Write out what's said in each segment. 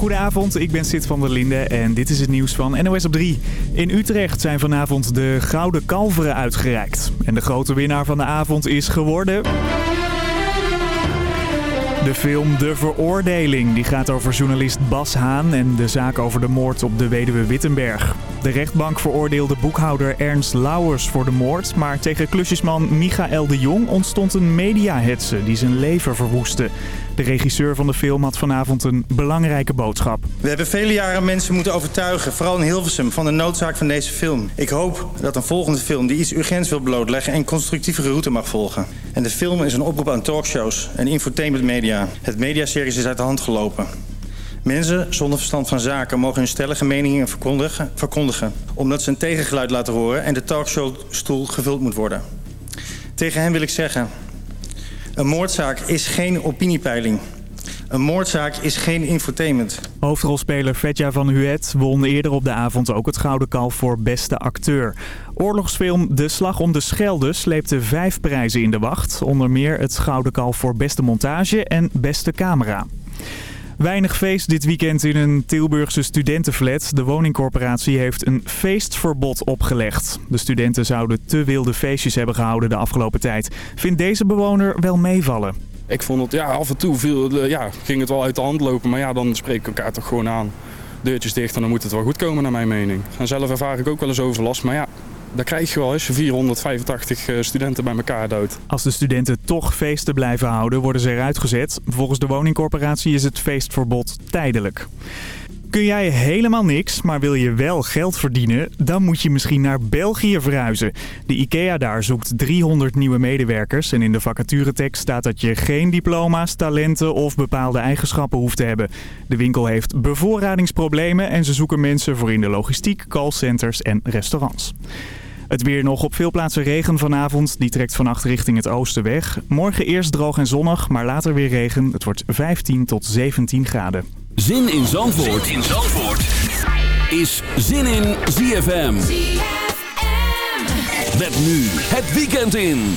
Goedenavond, ik ben Sid van der Linde en dit is het nieuws van NOS op 3. In Utrecht zijn vanavond de Gouden Kalveren uitgereikt. En de grote winnaar van de avond is geworden... De film De Veroordeling die gaat over journalist Bas Haan en de zaak over de moord op de weduwe Wittenberg. De rechtbank veroordeelde boekhouder Ernst Lauwers voor de moord, maar tegen klusjesman Michael de Jong ontstond een mediahetsen die zijn leven verwoestte. De regisseur van de film had vanavond een belangrijke boodschap. We hebben vele jaren mensen moeten overtuigen, vooral in Hilversum, van de noodzaak van deze film. Ik hoop dat een volgende film die iets urgents wil blootleggen en constructievere route mag volgen. En de film is een oproep aan talkshows en infotainmentmedia. Het mediaseries is uit de hand gelopen. Mensen zonder verstand van zaken mogen hun stellige meningen verkondigen, verkondigen omdat ze een tegengeluid laten horen en de talkshowstoel gevuld moet worden. Tegen hen wil ik zeggen, een moordzaak is geen opiniepeiling. Een moordzaak is geen infotainment. Hoofdrolspeler Vetja van Huet won eerder op de avond ook het Gouden Kalf voor Beste Acteur. Oorlogsfilm De Slag om de Schelde sleepte vijf prijzen in de wacht. Onder meer het Gouden Kalf voor Beste Montage en Beste Camera. Weinig feest dit weekend in een Tilburgse studentenflat. De woningcorporatie heeft een feestverbod opgelegd. De studenten zouden te wilde feestjes hebben gehouden de afgelopen tijd. Vindt deze bewoner wel meevallen? Ik vond het, ja, af en toe viel, eh, ja, ging het wel uit de hand lopen. Maar ja, dan spreek ik elkaar toch gewoon aan. Deurtjes dicht en dan moet het wel goed komen naar mijn mening. En zelf ervaar ik ook wel eens overlast, maar ja, daar krijg je wel eens 485 eh, studenten bij elkaar dood. Als de studenten toch feesten blijven houden, worden ze eruit gezet. Volgens de woningcorporatie is het feestverbod tijdelijk. Kun jij helemaal niks, maar wil je wel geld verdienen, dan moet je misschien naar België verhuizen. De IKEA daar zoekt 300 nieuwe medewerkers en in de vacaturetekst staat dat je geen diploma's, talenten of bepaalde eigenschappen hoeft te hebben. De winkel heeft bevoorradingsproblemen en ze zoeken mensen voor in de logistiek, callcenters en restaurants. Het weer nog op veel plaatsen regen vanavond. Die trekt vannacht richting het oosten weg. Morgen eerst droog en zonnig, maar later weer regen. Het wordt 15 tot 17 graden. Zin in Zandvoort, zin in Zandvoort. is Zin in ZFM. ZFM. nu het weekend in.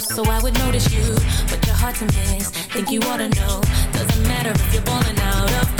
so I would notice you. But your heart's a miss. think you ought to know. Doesn't matter if you're balling out of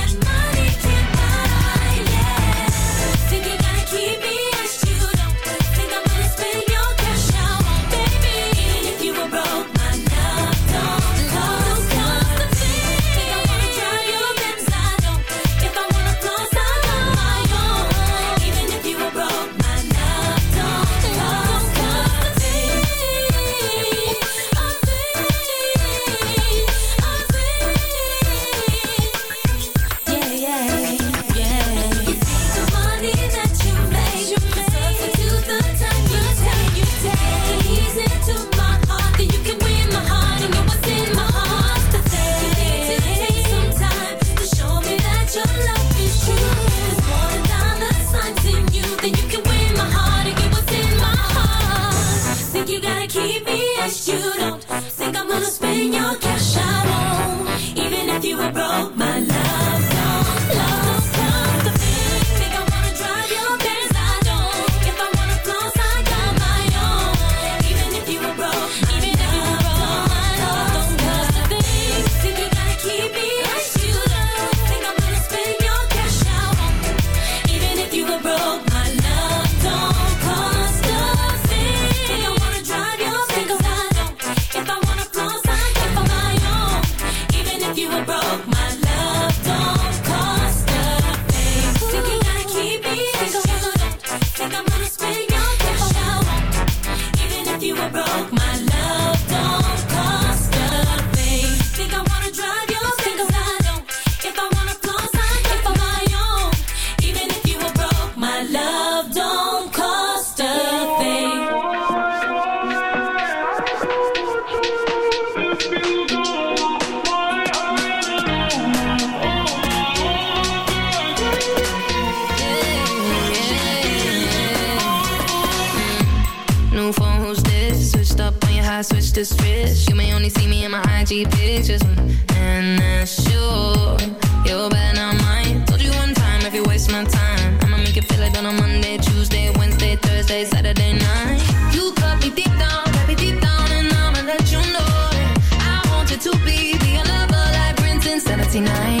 you may only see me in my IG pictures And that's sure You're better not mine Told you one time if you waste my time I'ma make it feel like on a Monday, Tuesday, Wednesday, Thursday, Saturday night You cut me deep down, cut me deep down And I'ma let you know I want you to be, be a lover like Prince in 79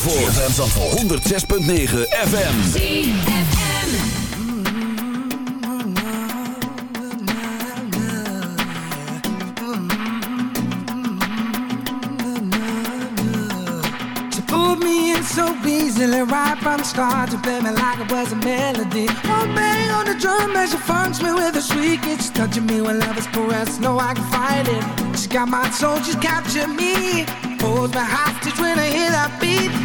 Zandvoort. ZFM Zandvoort. 106.9 FM. ZFM. She pulled me in so easily right from the start. To play like it was a melody. One bang on the drum as she funks me with a shriek. It's touching me when love is caressed. No, I can fight it. She got my soul, she's captured me. Holds my hostage when I hear that beat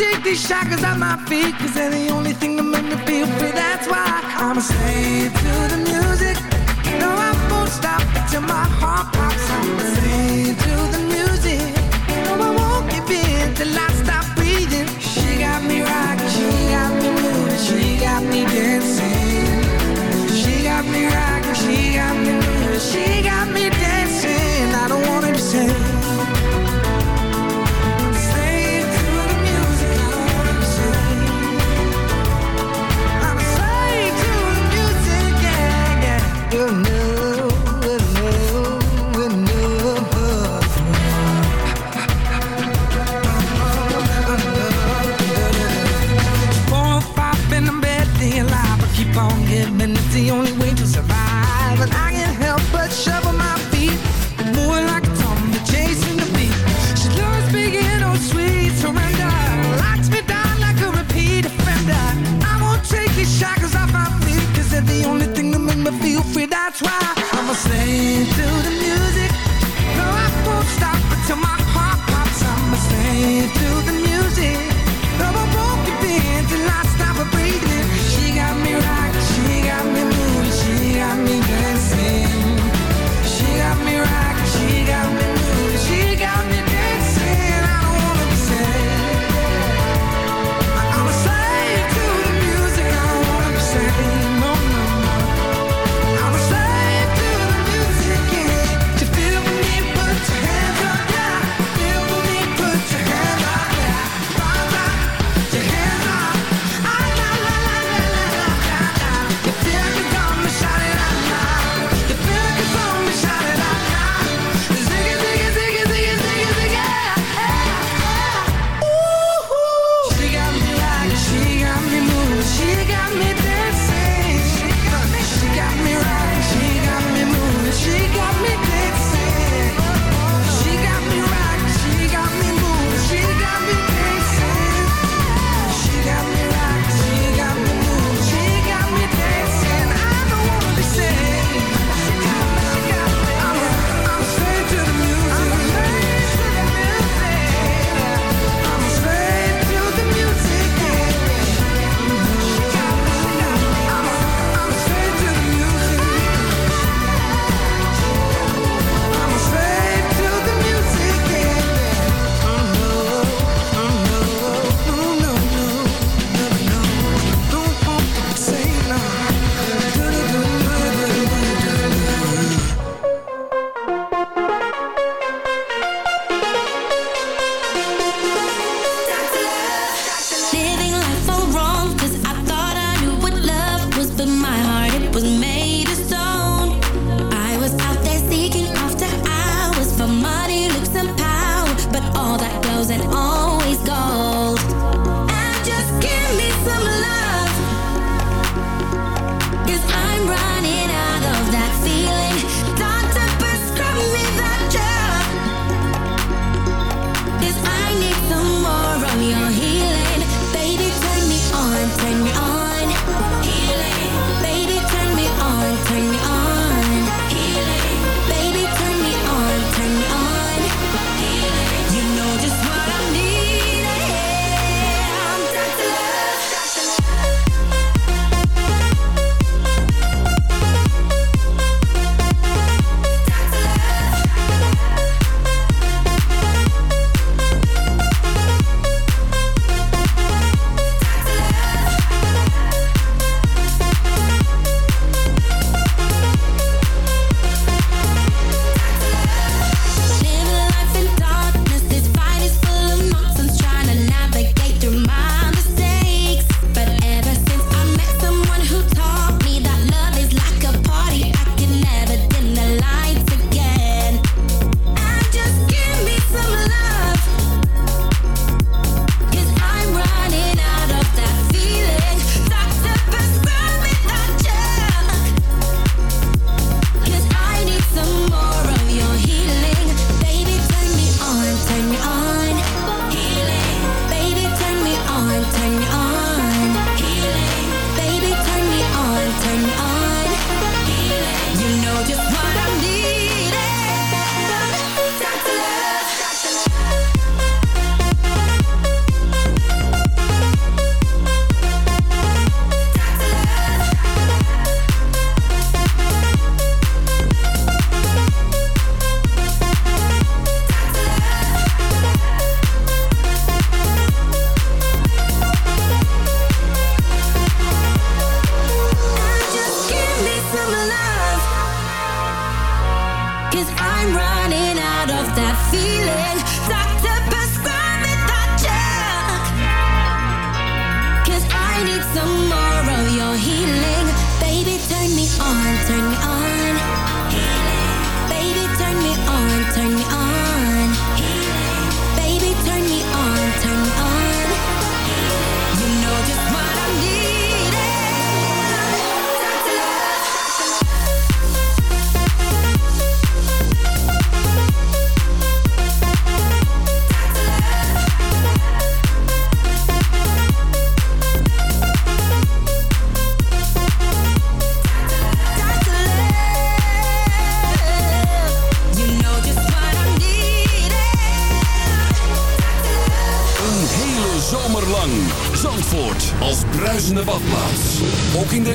take these shackles off my feet, cause they're the only thing that make me feel free. That's why I'm a slave to the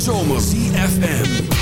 zomer. ZFM.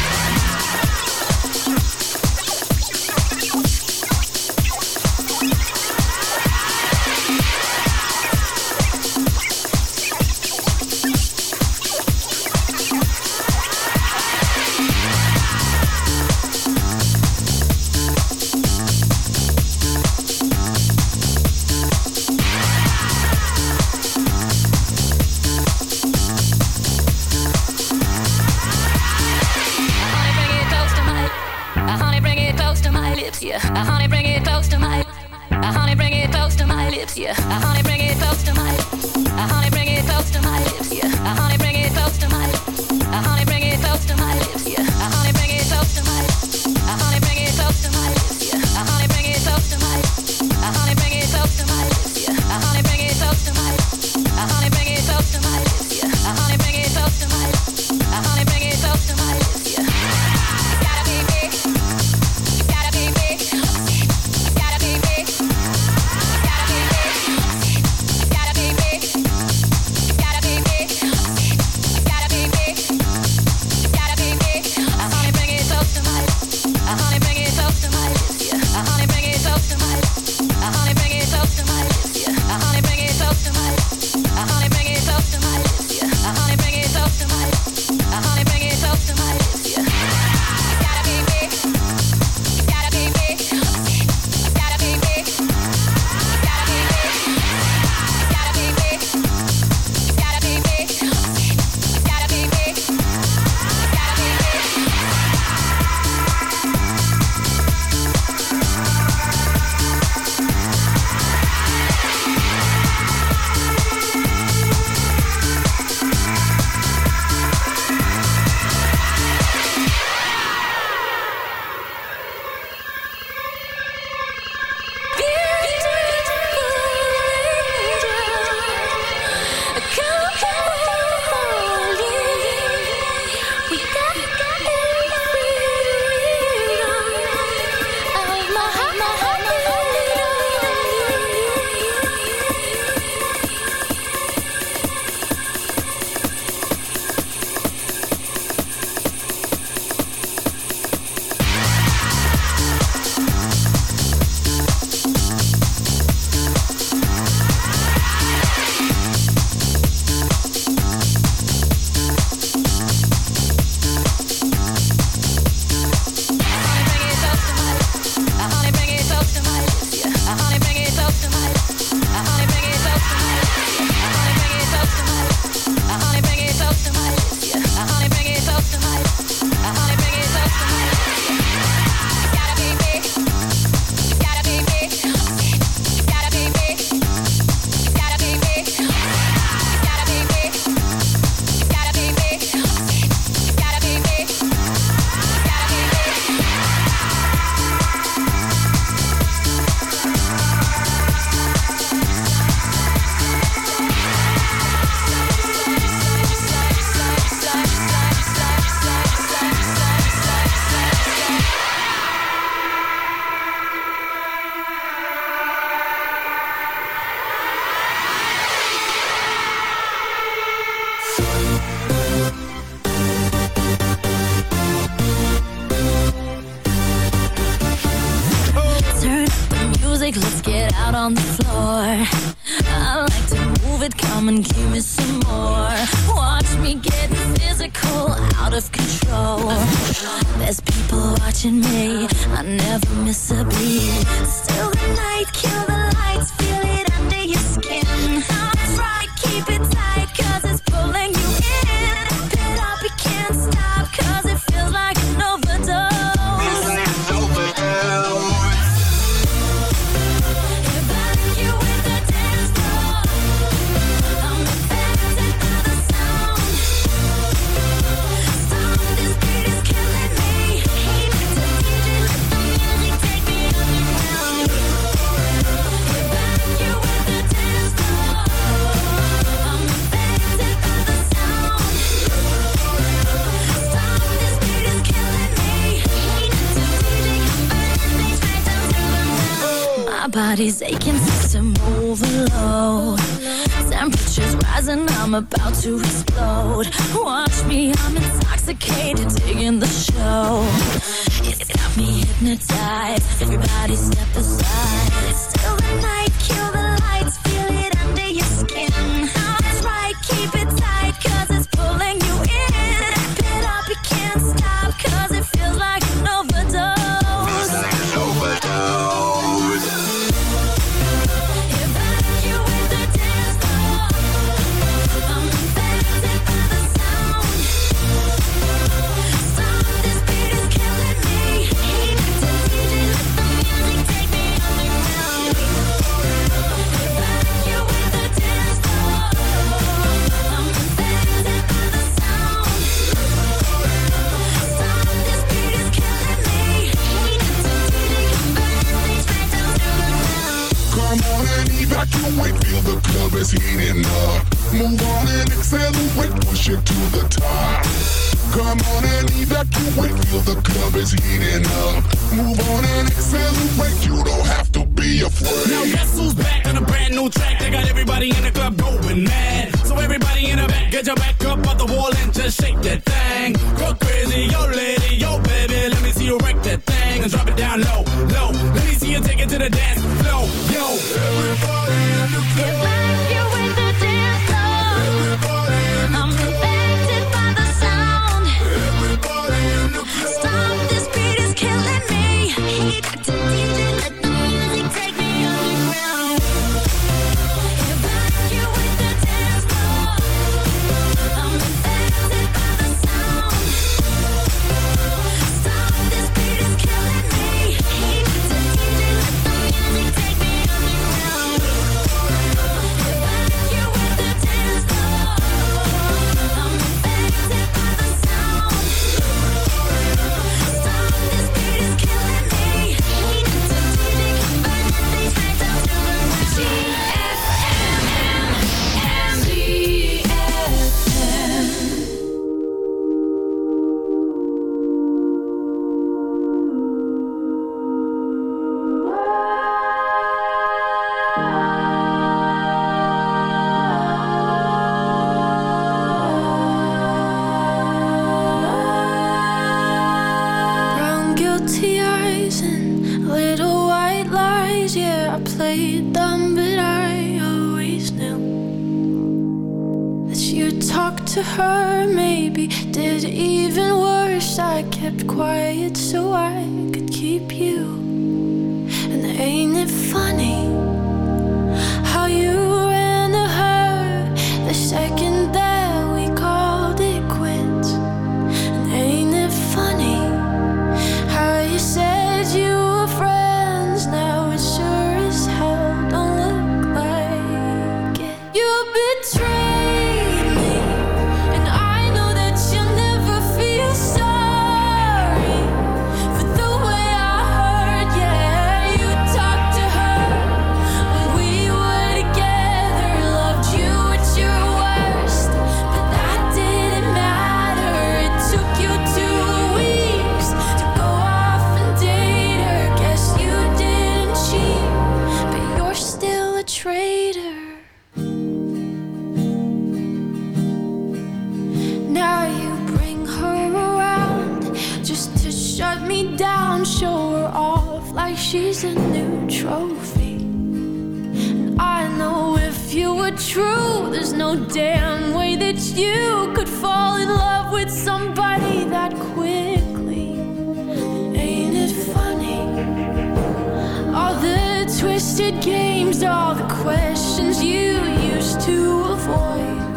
twisted games all the questions you used to avoid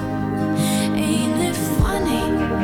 ain't it funny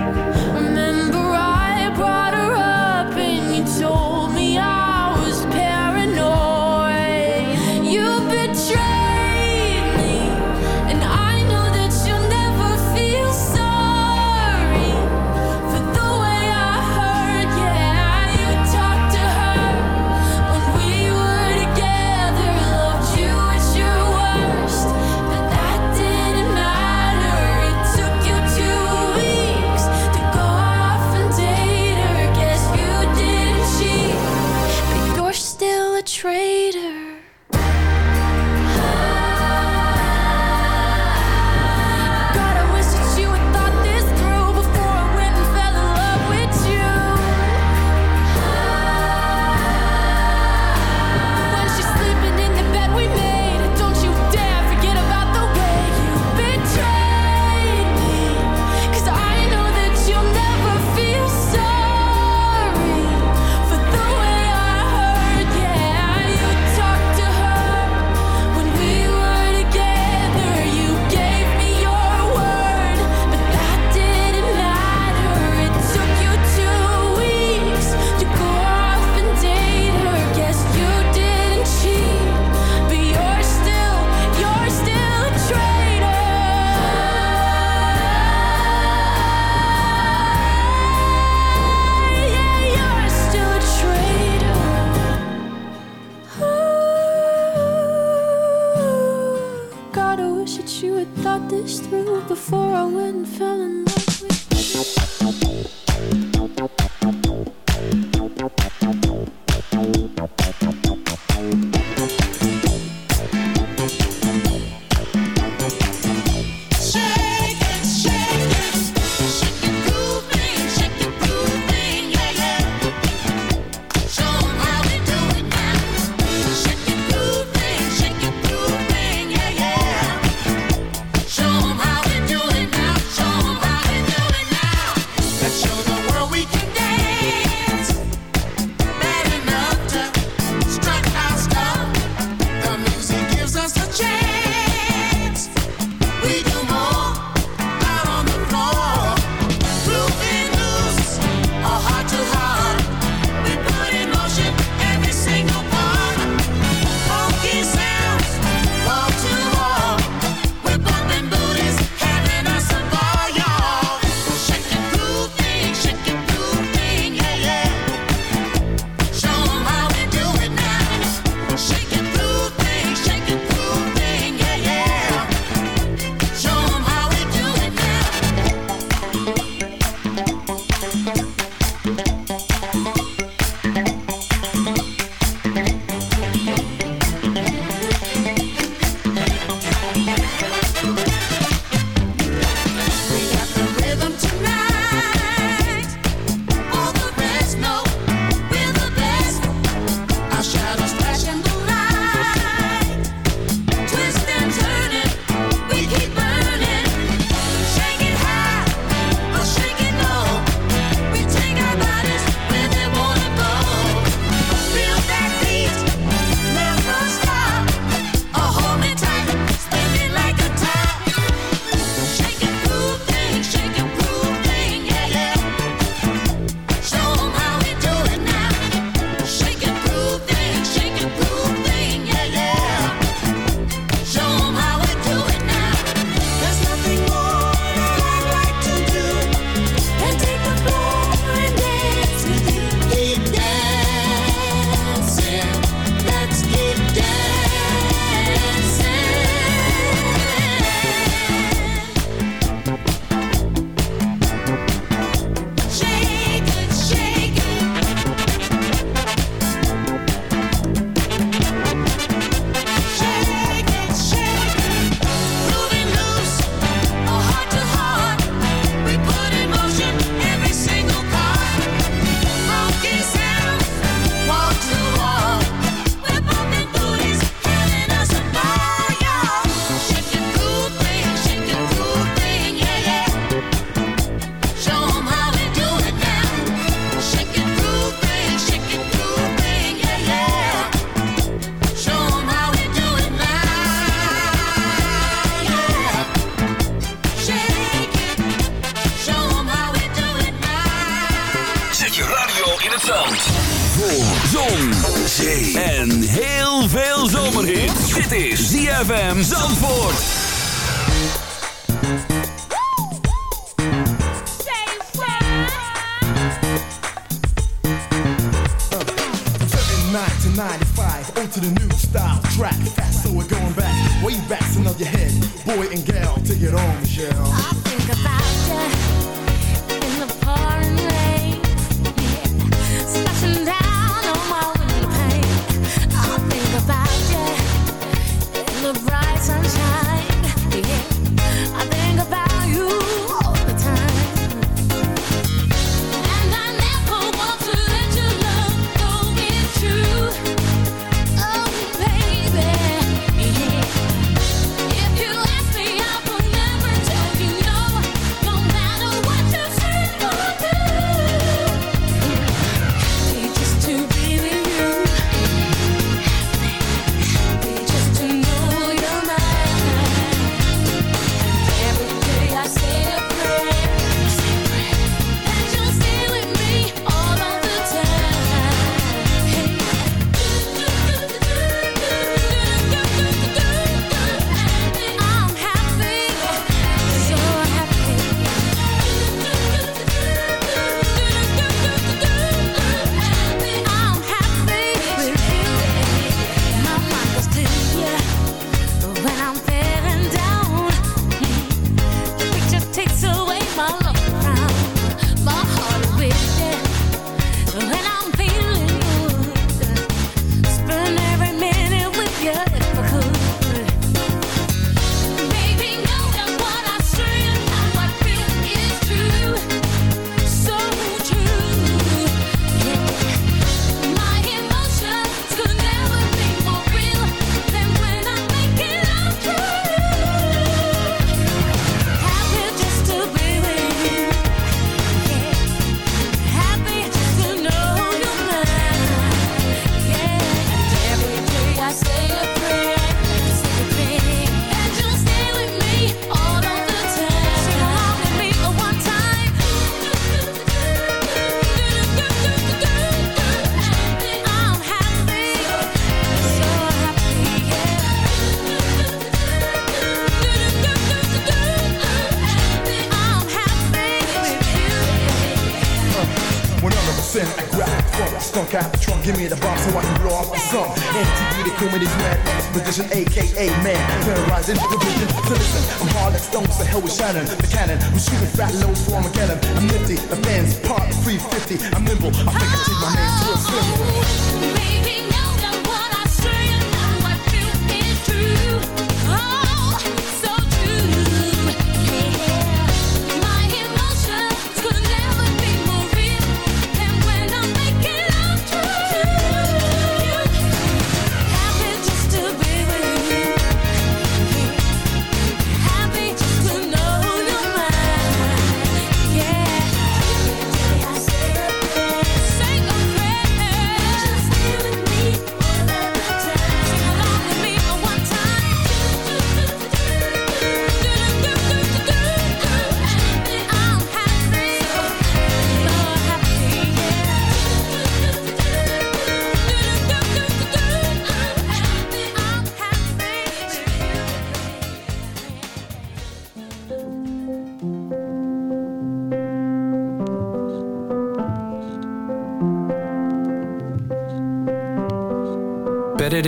position, aka man. Terrorizing the vision. So listen, I'm hard like stone, so hell with Shannon, the cannon. I'm shooting fat loads for Armageddon. I'm nifty, the fans part 350. I'm nimble, I think I take my name to a swivel. Baby.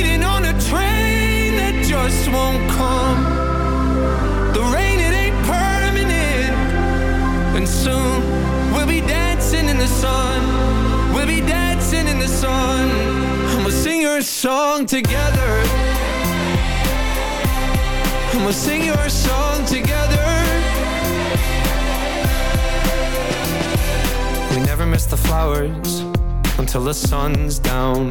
waiting on a train that just won't come. The rain, it ain't permanent. And soon we'll be dancing in the sun. We'll be dancing in the sun. And we'll sing your song together. And we'll sing your song together. We never miss the flowers until the sun's down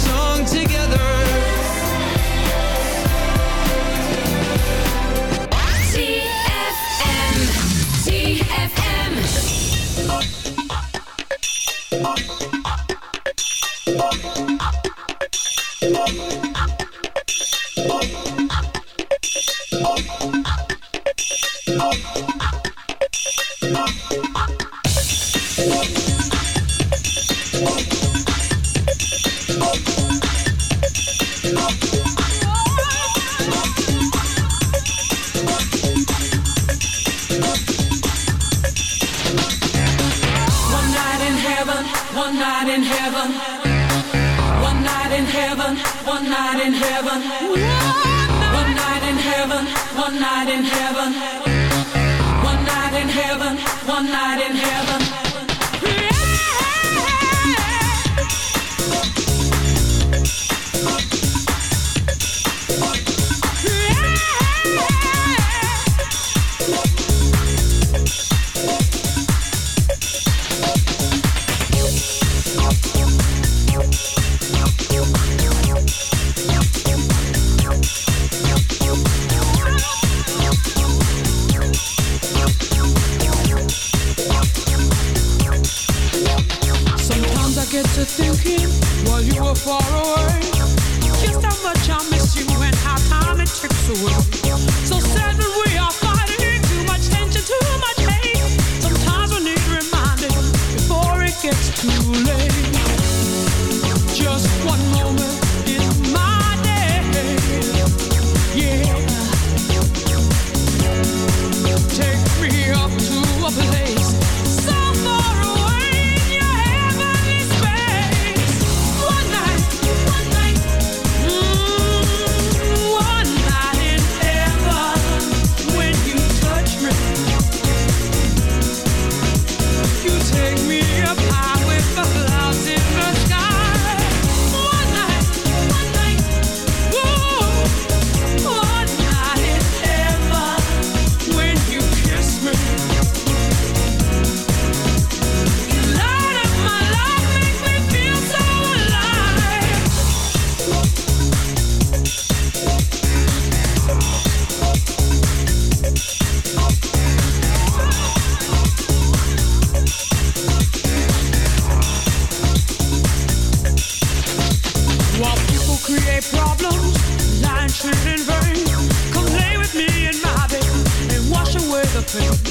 you.